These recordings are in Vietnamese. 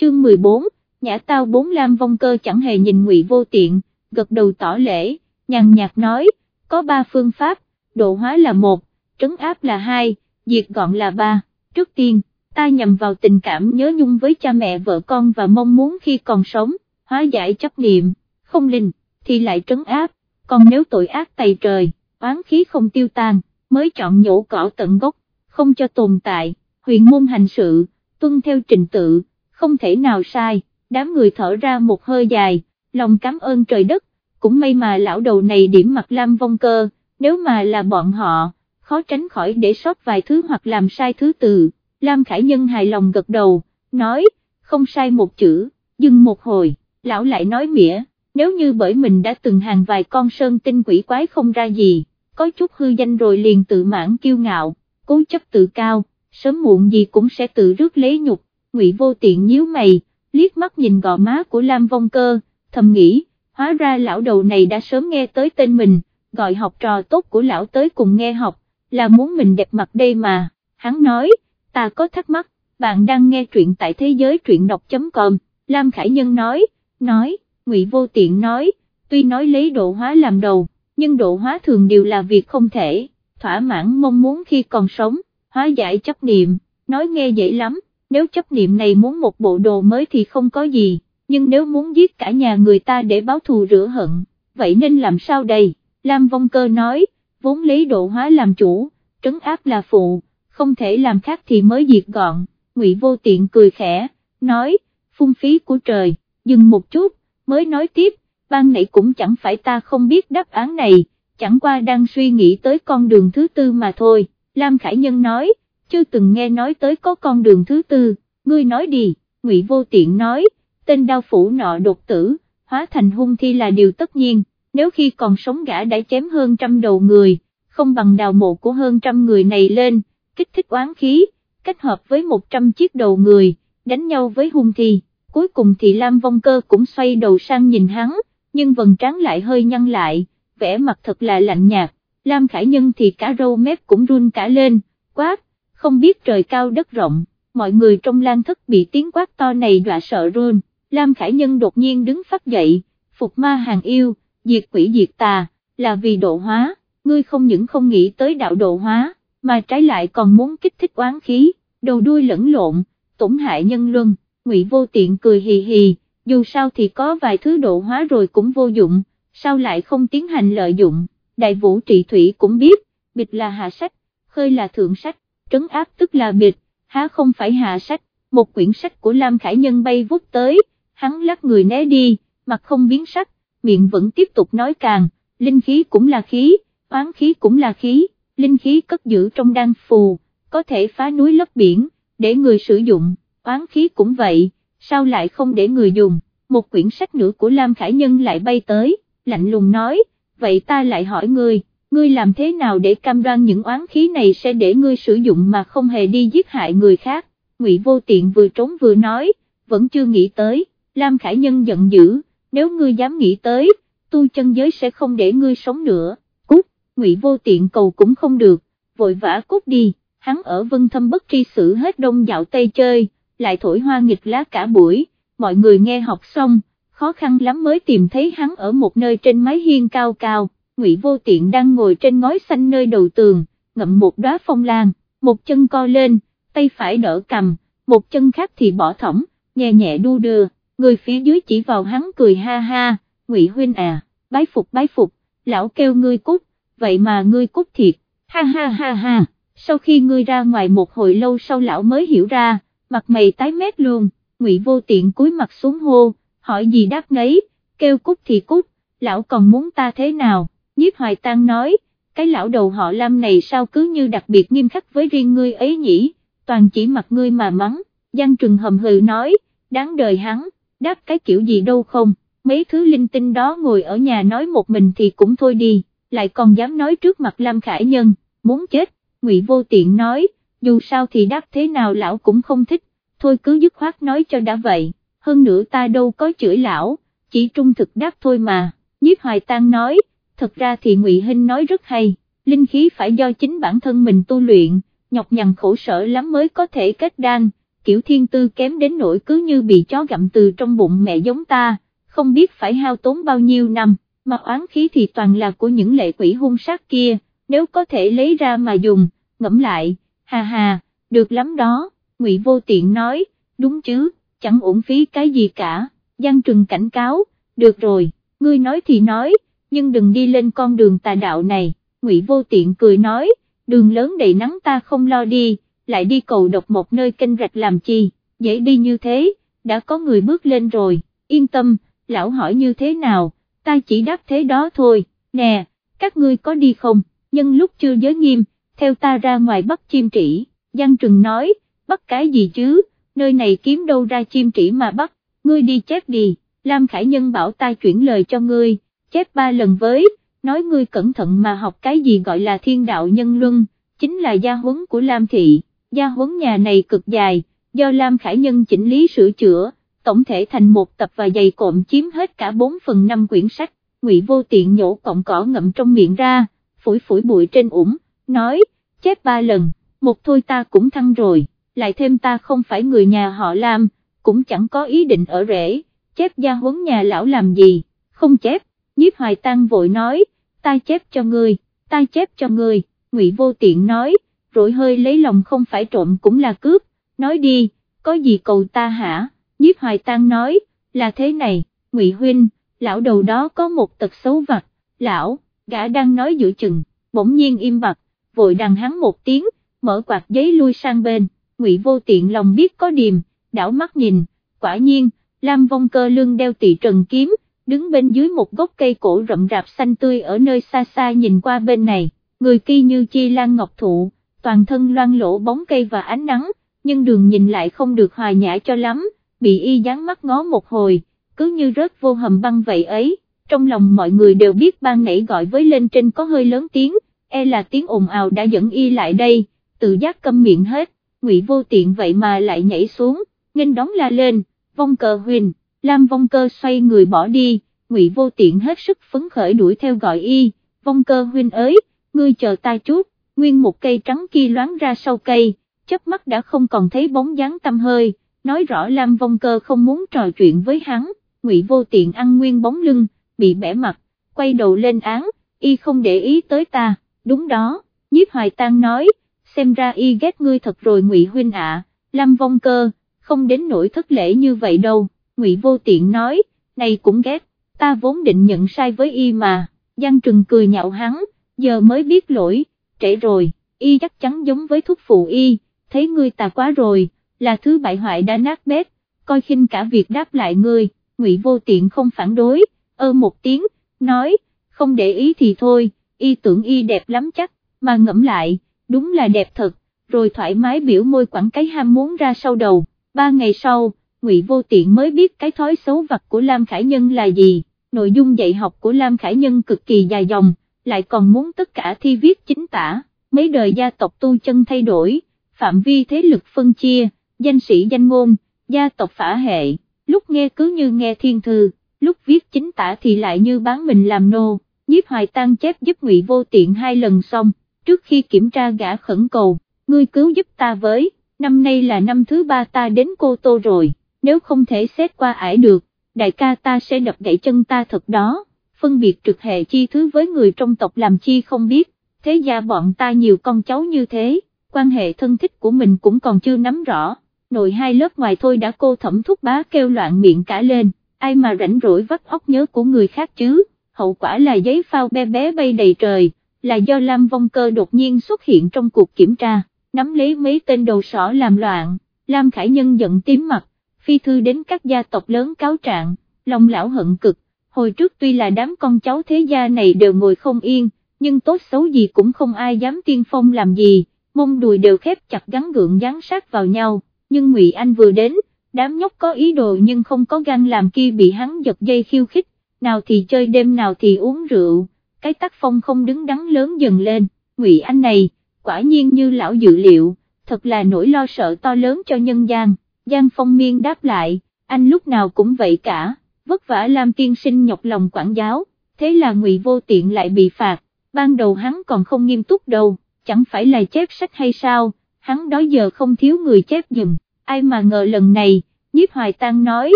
chương 14, nhã tao bốn lam vong cơ chẳng hề nhìn ngụy vô tiện, gật đầu tỏ lễ, nhàn nhạt nói, có ba phương pháp, độ hóa là một, trấn áp là hai, diệt gọn là ba, trước tiên, ta nhầm vào tình cảm nhớ nhung với cha mẹ vợ con và mong muốn khi còn sống, hóa giải chấp niệm, không linh, thì lại trấn áp, còn nếu tội ác tày trời, oán khí không tiêu tan, mới chọn nhổ cỏ tận gốc, không cho tồn tại, huyền môn hành sự, tuân theo trình tự, không thể nào sai, đám người thở ra một hơi dài, lòng cảm ơn trời đất, cũng may mà lão đầu này điểm mặt lam vong cơ, nếu mà là bọn họ, khó tránh khỏi để sót vài thứ hoặc làm sai thứ tự, Lam Khải Nhân hài lòng gật đầu, nói, không sai một chữ, dừng một hồi, lão lại nói mỉa, nếu như bởi mình đã từng hàng vài con sơn tinh quỷ quái không ra gì, có chút hư danh rồi liền tự mãn kiêu ngạo, cố chấp tự cao, sớm muộn gì cũng sẽ tự rước lấy nhục, ngụy vô tiện nhíu mày, liếc mắt nhìn gò má của Lam Vong Cơ, thầm nghĩ, hóa ra lão đầu này đã sớm nghe tới tên mình, gọi học trò tốt của lão tới cùng nghe học, là muốn mình đẹp mặt đây mà, hắn nói, ta có thắc mắc, bạn đang nghe truyện tại thế giới truyện đọc.com, Lam Khải Nhân nói, nói, Ngụy Vô Tiện nói, tuy nói lấy độ hóa làm đầu, nhưng độ hóa thường đều là việc không thể, thỏa mãn mong muốn khi còn sống, hóa giải chấp niệm, nói nghe dễ lắm, nếu chấp niệm này muốn một bộ đồ mới thì không có gì, nhưng nếu muốn giết cả nhà người ta để báo thù rửa hận, vậy nên làm sao đây, Lam Vong Cơ nói, vốn lấy độ hóa làm chủ, trấn áp là phụ, không thể làm khác thì mới diệt gọn, Ngụy Vô Tiện cười khẽ, nói, phung phí của trời, dừng một chút, mới nói tiếp, ban nãy cũng chẳng phải ta không biết đáp án này, chẳng qua đang suy nghĩ tới con đường thứ tư mà thôi, Lam Khải Nhân nói, chưa từng nghe nói tới có con đường thứ tư, ngươi nói đi, Ngụy Vô Tiện nói, tên đao phủ nọ đột tử, hóa thành hung thi là điều tất nhiên, nếu khi còn sống gã đã chém hơn trăm đầu người, không bằng đào mộ của hơn trăm người này lên, kích thích oán khí, kết hợp với một trăm chiếc đầu người, đánh nhau với hung thi, cuối cùng thì Lam Vong Cơ cũng xoay đầu sang nhìn hắn, nhưng vần trán lại hơi nhăn lại, vẻ mặt thật là lạnh nhạt, Lam Khải Nhân thì cả râu mép cũng run cả lên, quát, không biết trời cao đất rộng, mọi người trong lan thất bị tiếng quát to này dọa sợ run, Lam Khải Nhân đột nhiên đứng phát dậy, phục ma hàng yêu, diệt quỷ diệt tà, là vì độ hóa, ngươi không những không nghĩ tới đạo độ hóa, mà trái lại còn muốn kích thích oán khí, đầu đuôi lẫn lộn, tổn hại nhân luân, ngụy vô tiện cười hì hì, dù sao thì có vài thứ độ hóa rồi cũng vô dụng, sao lại không tiến hành lợi dụng, đại vũ trị thủy cũng biết, bịch là hạ sách, khơi là thượng sách, trấn áp tức là bịch, há không phải hạ sách, một quyển sách của Lam Khải Nhân bay vút tới, hắn lắc người né đi, mặt không biến sắc, miệng vẫn tiếp tục nói càng, linh khí cũng là khí, oán khí cũng là khí, linh khí cất giữ trong đan phù, có thể phá núi lấp biển, để người sử dụng, oán khí cũng vậy, sao lại không để người dùng, một quyển sách nữa của Lam Khải Nhân lại bay tới, lạnh lùng nói, vậy ta lại hỏi người ngươi làm thế nào để cam đoan những oán khí này sẽ để ngươi sử dụng mà không hề đi giết hại người khác, Ngụy Vô Tiện vừa trốn vừa nói, vẫn chưa nghĩ tới, Lam Khải Nhân giận dữ, nếu ngươi dám nghĩ tới, tu chân giới sẽ không để ngươi sống nữa, cút, Ngụy Vô Tiện cầu cũng không được, vội vã cút đi, hắn ở vân thâm bất tri xử hết đông dạo tây chơi, lại thổi hoa nghịch lá cả buổi, mọi người nghe học xong, khó khăn lắm mới tìm thấy hắn ở một nơi trên mái hiên cao cao, Ngụy Vô Tiện đang ngồi trên ngói xanh nơi đầu tường, ngậm một đóa phong lan, một chân co lên, tay phải đỡ cầm, một chân khác thì bỏ thõng, nhẹ nhẹ đu đưa, người phía dưới chỉ vào hắn cười ha ha, Ngụy huynh à, bái phục bái phục, lão kêu ngươi cút, vậy mà ngươi cút thiệt, ha ha ha ha, sau khi ngươi ra ngoài một hồi lâu sau lão mới hiểu ra, mặt mày tái mét luôn, Ngụy vô tiện cúi mặt xuống hô, hỏi gì đáp nấy, kêu cút thì cút, lão còn muốn ta thế nào, nhiếp hoài tang nói, cái lão đầu họ Lam này sao cứ như đặc biệt nghiêm khắc với riêng ngươi ấy nhỉ, toàn chỉ mặt ngươi mà mắng, Giang Trừng hầm hừ nói, đáng đời hắn, đáp cái kiểu gì đâu không, mấy thứ linh tinh đó ngồi ở nhà nói một mình thì cũng thôi đi, lại còn dám nói trước mặt Lam Khải Nhân, muốn chết, Ngụy Vô Tiện nói, dù sao thì đáp thế nào lão cũng không thích, thôi cứ dứt khoát nói cho đã vậy, hơn nữa ta đâu có chửi lão, chỉ trung thực đáp thôi mà, nhiếp hoài tang nói, thật ra thì Ngụy Hinh nói rất hay, linh khí phải do chính bản thân mình tu luyện, nhọc nhằn khổ sở lắm mới có thể kết đan, kiểu thiên tư kém đến nỗi cứ như bị chó gặm từ trong bụng mẹ giống ta, không biết phải hao tốn bao nhiêu năm, mà oán khí thì toàn là của những lệ quỷ hung sát kia, nếu có thể lấy ra mà dùng, ngẫm lại, hà hà, được lắm đó, Ngụy Vô Tiện nói, đúng chứ, chẳng uổng phí cái gì cả, Giang Trừng cảnh cáo, được rồi, ngươi nói thì nói, nhưng đừng đi lên con đường tà đạo này, Ngụy Vô Tiện cười nói, đường lớn đầy nắng ta không lo đi, lại đi cầu độc một nơi kênh rạch làm chi, dễ đi như thế, đã có người bước lên rồi, yên tâm, lão hỏi như thế nào, ta chỉ đáp thế đó thôi, nè, các ngươi có đi không, nhân lúc chưa giới nghiêm, theo ta ra ngoài bắt chim trĩ, Giang Trừng nói, bắt cái gì chứ, nơi này kiếm đâu ra chim trĩ mà bắt, ngươi đi chép đi, Lam Khải Nhân bảo ta chuyển lời cho ngươi, chép ba lần với, nói ngươi cẩn thận mà học cái gì gọi là thiên đạo nhân luân, chính là gia huấn của Lam Thị, gia huấn nhà này cực dài, do Lam Khải Nhân chỉnh lý sửa chữa, tổng thể thành một tập và dày cộm chiếm hết cả 4 phần 5 quyển sách, Ngụy Vô Tiện nhổ cọng cỏ ngậm trong miệng ra, phủi phủi bụi trên ủng, nói, chép ba lần, một thôi ta cũng thăng rồi, lại thêm ta không phải người nhà họ Lam, cũng chẳng có ý định ở rễ, chép gia huấn nhà lão làm gì, không chép, nhiếp hoài tăng vội nói, ta chép cho ngươi, ta chép cho ngươi, ngụy vô tiện nói, rồi hơi lấy lòng không phải trộm cũng là cướp, nói đi, có gì cầu ta hả, nhiếp hoài tăng nói, là thế này, ngụy huynh, lão đầu đó có một tật xấu vặt, lão, gã đang nói giữa chừng, bỗng nhiên im bặt, vội đằng hắn một tiếng, mở quạt giấy lui sang bên, ngụy vô tiện lòng biết có điềm, đảo mắt nhìn, quả nhiên, Lam Vong Cơ lương đeo tỳ trần kiếm, đứng bên dưới một gốc cây cổ rậm rạp xanh tươi ở nơi xa xa nhìn qua bên này, người kia như chi lan ngọc thụ, toàn thân loang lỗ bóng cây và ánh nắng, nhưng đường nhìn lại không được hòa nhã cho lắm, bị y dán mắt ngó một hồi, cứ như rớt vô hầm băng vậy ấy, trong lòng mọi người đều biết ban nãy gọi với lên trên có hơi lớn tiếng, e là tiếng ồn ào đã dẫn y lại đây, tự giác câm miệng hết, ngụy vô tiện vậy mà lại nhảy xuống, nghênh đóng la lên, vong cờ huyền, Lam vong cơ xoay người bỏ đi, ngụy vô tiện hết sức phấn khởi đuổi theo gọi y, vong cơ huynh ới, ngươi chờ ta chút, nguyên một cây trắng kia loáng ra sau cây, chớp mắt đã không còn thấy bóng dáng tâm hơi, nói rõ Lam vong cơ không muốn trò chuyện với hắn, ngụy vô tiện ăn nguyên bóng lưng, bị bẻ mặt, quay đầu lên án, y không để ý tới ta, đúng đó, nhiếp hoài tang nói, xem ra y ghét ngươi thật rồi ngụy huynh ạ, Lam vong cơ, không đến nỗi thất lễ như vậy đâu, ngụy vô tiện nói, này cũng ghét, ta vốn định nhận sai với y mà, Giang Trừng cười nhạo hắn, giờ mới biết lỗi, trễ rồi, y chắc chắn giống với thuốc phụ y, thấy ngươi tà quá rồi, là thứ bại hoại đã nát bét, coi khinh cả việc đáp lại ngươi, ngụy vô tiện không phản đối, ơ một tiếng, nói, không để ý thì thôi, y tưởng y đẹp lắm chắc, mà ngẫm lại, đúng là đẹp thật, rồi thoải mái biểu môi quẳng cái ham muốn ra sau đầu, ba ngày sau, Ngụy Vô Tiện mới biết cái thói xấu vặt của Lam Khải Nhân là gì, nội dung dạy học của Lam Khải Nhân cực kỳ dài dòng, lại còn muốn tất cả thi viết chính tả, mấy đời gia tộc tu chân thay đổi, phạm vi thế lực phân chia, danh sĩ danh ngôn, gia tộc phả hệ, lúc nghe cứ như nghe thiên thư, lúc viết chính tả thì lại như bán mình làm nô, nhiếp hoài tăng chép giúp Ngụy Vô Tiện hai lần xong, trước khi kiểm tra gã khẩn cầu, ngươi cứu giúp ta với, năm nay là năm thứ ba ta đến Cô Tô rồi nếu không thể xét qua ải được, đại ca ta sẽ đập gãy chân ta thật đó, phân biệt trực hệ chi thứ với người trong tộc làm chi không biết, thế gia bọn ta nhiều con cháu như thế, quan hệ thân thích của mình cũng còn chưa nắm rõ, nội hai lớp ngoài thôi đã cô thẩm thúc bá kêu loạn miệng cả lên, ai mà rảnh rỗi vắt óc nhớ của người khác chứ, hậu quả là giấy phao bé bé bay đầy trời, là do Lam Vong Cơ đột nhiên xuất hiện trong cuộc kiểm tra, nắm lấy mấy tên đầu sỏ làm loạn, Lam Khải Nhân giận tím mặt, phi thư đến các gia tộc lớn cáo trạng, lòng lão hận cực, hồi trước tuy là đám con cháu thế gia này đều ngồi không yên, nhưng tốt xấu gì cũng không ai dám tiên phong làm gì, mông đùi đều khép chặt gắn gượng dán sát vào nhau, nhưng Ngụy Anh vừa đến, đám nhóc có ý đồ nhưng không có gan làm kia bị hắn giật dây khiêu khích, nào thì chơi đêm nào thì uống rượu, cái tác phong không đứng đắn lớn dần lên, Ngụy Anh này, quả nhiên như lão dự liệu, thật là nỗi lo sợ to lớn cho nhân gian. Giang Phong Miên đáp lại, anh lúc nào cũng vậy cả, vất vả làm tiên sinh nhọc lòng quản giáo, thế là ngụy vô tiện lại bị phạt, ban đầu hắn còn không nghiêm túc đâu, chẳng phải là chép sách hay sao, hắn đó giờ không thiếu người chép dùm, ai mà ngờ lần này, nhiếp hoài tang nói,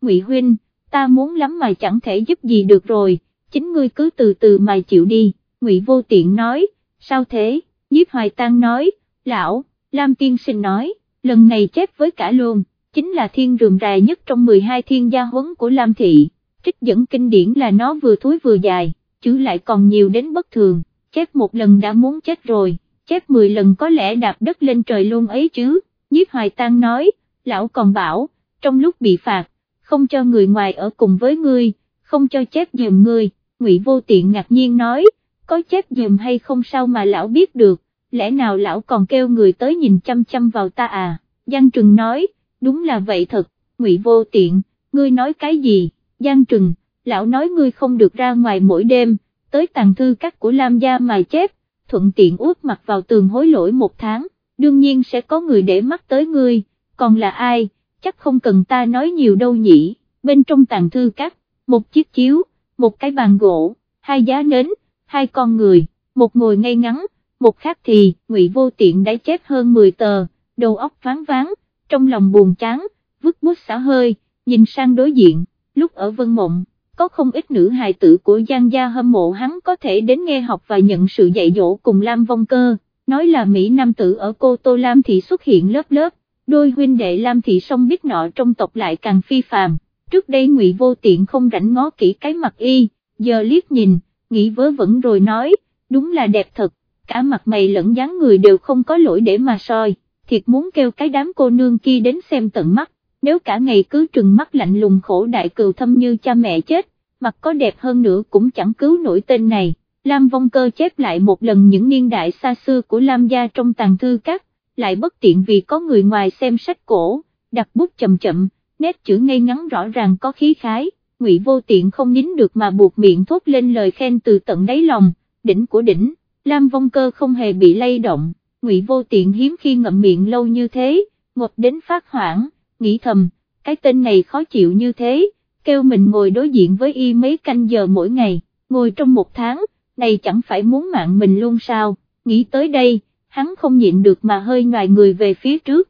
ngụy huynh, ta muốn lắm mà chẳng thể giúp gì được rồi, chính ngươi cứ từ từ mà chịu đi, ngụy vô tiện nói, sao thế, nhiếp hoài tang nói, lão, Lam tiên sinh nói, lần này chép với cả luôn, chính là thiên rườm rà nhất trong 12 thiên gia huấn của Lam thị, trích dẫn kinh điển là nó vừa thối vừa dài, chữ lại còn nhiều đến bất thường, chép một lần đã muốn chết rồi, chép 10 lần có lẽ đạp đất lên trời luôn ấy chứ, nhiếp hoài tang nói, lão còn bảo, trong lúc bị phạt, không cho người ngoài ở cùng với ngươi, không cho chép giùm ngươi, ngụy vô tiện ngạc nhiên nói, có chép giùm hay không sao mà lão biết được, lẽ nào lão còn kêu người tới nhìn chăm chăm vào ta à, Giang Trừng nói, đúng là vậy thật, ngụy vô tiện, ngươi nói cái gì, Giang Trừng, lão nói ngươi không được ra ngoài mỗi đêm, tới tàng thư các của Lam Gia mà chép, thuận tiện út mặt vào tường hối lỗi một tháng, đương nhiên sẽ có người để mắt tới ngươi, còn là ai, chắc không cần ta nói nhiều đâu nhỉ, bên trong tàng thư các, một chiếc chiếu, một cái bàn gỗ, hai giá nến, hai con người, một ngồi ngay ngắn, một khác thì, ngụy vô tiện đã chép hơn 10 tờ, đầu óc ván ván, trong lòng buồn chán, vứt bút xả hơi, nhìn sang đối diện, lúc ở Vân Mộng, có không ít nữ hài tử của Giang Gia hâm mộ hắn có thể đến nghe học và nhận sự dạy dỗ cùng Lam Vong Cơ, nói là Mỹ Nam tử ở cô Tô Lam Thị xuất hiện lớp lớp, đôi huynh đệ Lam Thị song biết nọ trong tộc lại càng phi phàm, trước đây ngụy vô tiện không rảnh ngó kỹ cái mặt y, giờ liếc nhìn, nghĩ vớ vẩn rồi nói, đúng là đẹp thật, cả mặt mày lẫn dáng người đều không có lỗi để mà soi, thiệt muốn kêu cái đám cô nương kia đến xem tận mắt, nếu cả ngày cứ trừng mắt lạnh lùng khổ đại cừu thâm như cha mẹ chết, mặt có đẹp hơn nữa cũng chẳng cứu nổi tên này. Lam Vong Cơ chép lại một lần những niên đại xa xưa của Lam gia trong tàng thư các, lại bất tiện vì có người ngoài xem sách cổ, đặt bút chậm chậm, nét chữ ngay ngắn rõ ràng có khí khái, Ngụy Vô Tiện không nín được mà buộc miệng thốt lên lời khen từ tận đáy lòng, đỉnh của đỉnh, Lam Vong Cơ không hề bị lay động, Ngụy Vô Tiện hiếm khi ngậm miệng lâu như thế, ngột đến phát hoảng, nghĩ thầm, cái tên này khó chịu như thế, kêu mình ngồi đối diện với y mấy canh giờ mỗi ngày, ngồi trong một tháng, này chẳng phải muốn mạng mình luôn sao, nghĩ tới đây, hắn không nhịn được mà hơi ngoài người về phía trước,